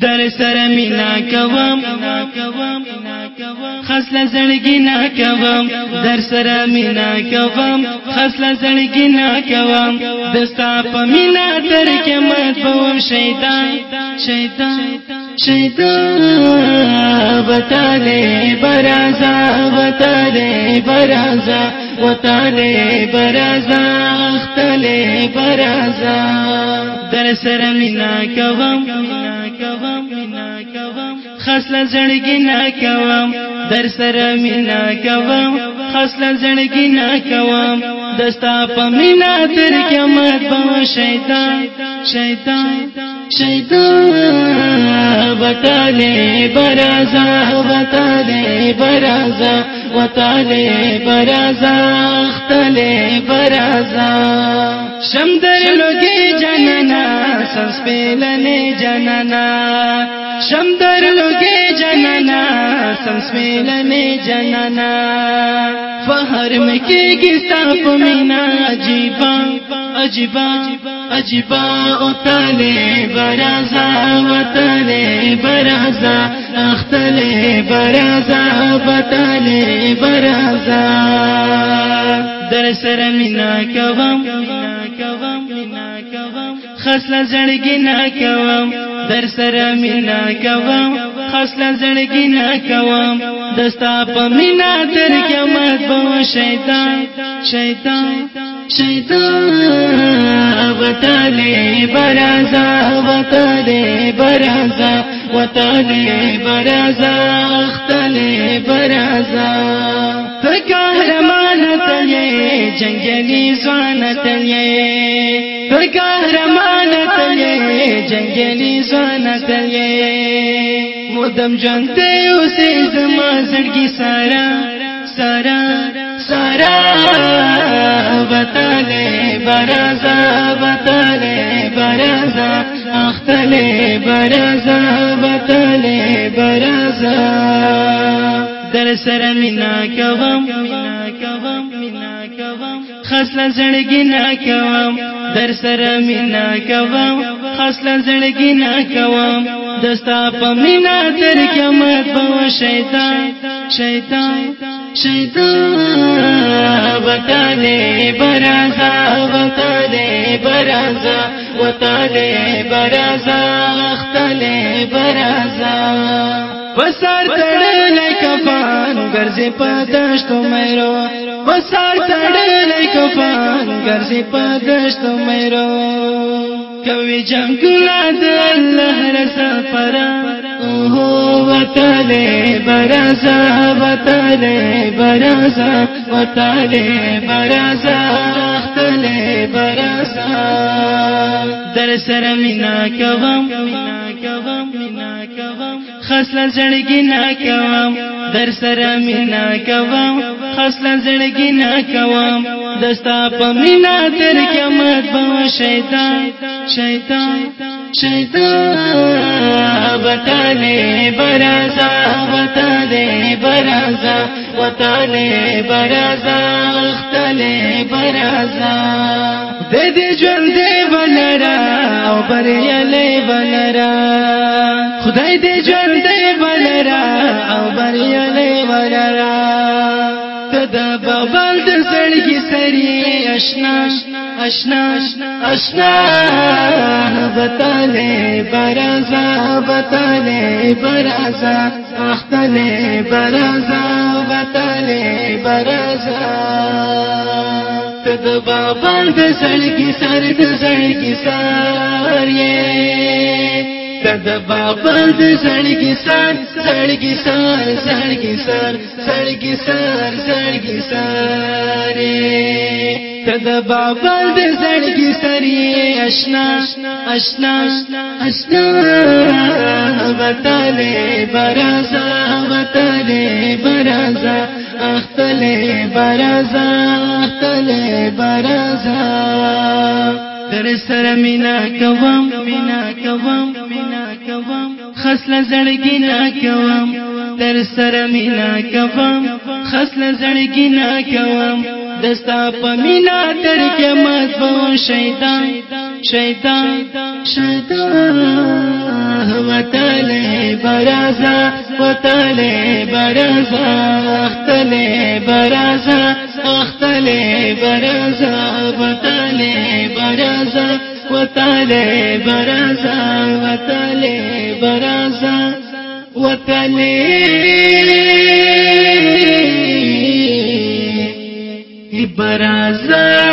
در سره مینا کوم خاصله زړګی نه کوم در سره مینا کوم خاصله زړګی نه کوم دستا په مینا تر کې مات بوم شیطان شیطان شیطان وتاله برازا وتاله برازا وتاله برازا اختله برازا در سره مینا کوم خسل زړګي نه کوم در سره مینا کوم خسل زړګي نه کوم دستا په مینا تر قیامت به شیطان شیطان شیطان وتاله برازا وتاله برازا وتاله برازا اختله برازا شم در لوګي جننا جننا سندر لوگ جننا سس فہر میں کے باہر کے عجیبا عجیبا عجیبا اتلے برازا وطلے برازا اختلے برازا ترے برازا در برضا دسر مہینہ خاصله زړګي نه کوم در سره مینا کوم خاصله زړګي نه کوم دستا په مینا تر قیامت به شیطان شیطان شیطان وتاله برازا وتاله برازا وتاله برازا اختله برازا جنگلی جنگنی سنت لے تھارے جنگلی سنت لے مدم جانتے اسے سارا سارا سارا بتا لے برازا بتا لے برازا اختلے برازا بتا لے برازا در درسرنا گو خاصله زړګي نه کوم در سره مینا کوم خاصله زړګي نه کوم دستا په مینا تر قیامت به شیطان شیطان شیطان وکاله برازا وکاله برازا وتلې برازا اختلې برازا وسار تړلې کفان ګرځې پدشتو مېرو وسار تړلې کفان ګرځې پدشتو مېرو کوي جنگلا د الله رسا پر اوه وتاله برزا وتاله برزا وتاله برزا وتاله برزا در سره مینا کوم خاصل زړګي نه کوم در سره مینا کوم خاصل زړګي نه کوم دستا پمینا تر قیامت به شیطان شیطان شیطان بتاله برازا بتاله برازا وتاله برازا اختله برازا د دې ژوند دی ولرا او بریاله ولرا خدای دې ژوند دی ولرا او بریاله ولرا تدا بابا زړګي سري اشنا اشنا اشنا بتاله برازا بتاله برازا اختله برازا بتاله برازا ته د بابا د زړګي سر د زړګي سر یې بابل سڑک سر سڑک سار سڑک سر سڑک سار سڑک سارے دد بابل سڑک ساری اشناش اشناش اس وے براز رے برازا آراز برازا تر سره مینا کوم مینا کوم مینا کوم خصله زړګی نه کوم تر سره مینا کوم خصله زړګی نه کوم دستا په مینا تر کې مات وو شیطان شیطان شیطان وتله برازا وتله برازا اختله برازا اختله برازا وتله برزا وتالي برزا وتالي برزا وتالي برزا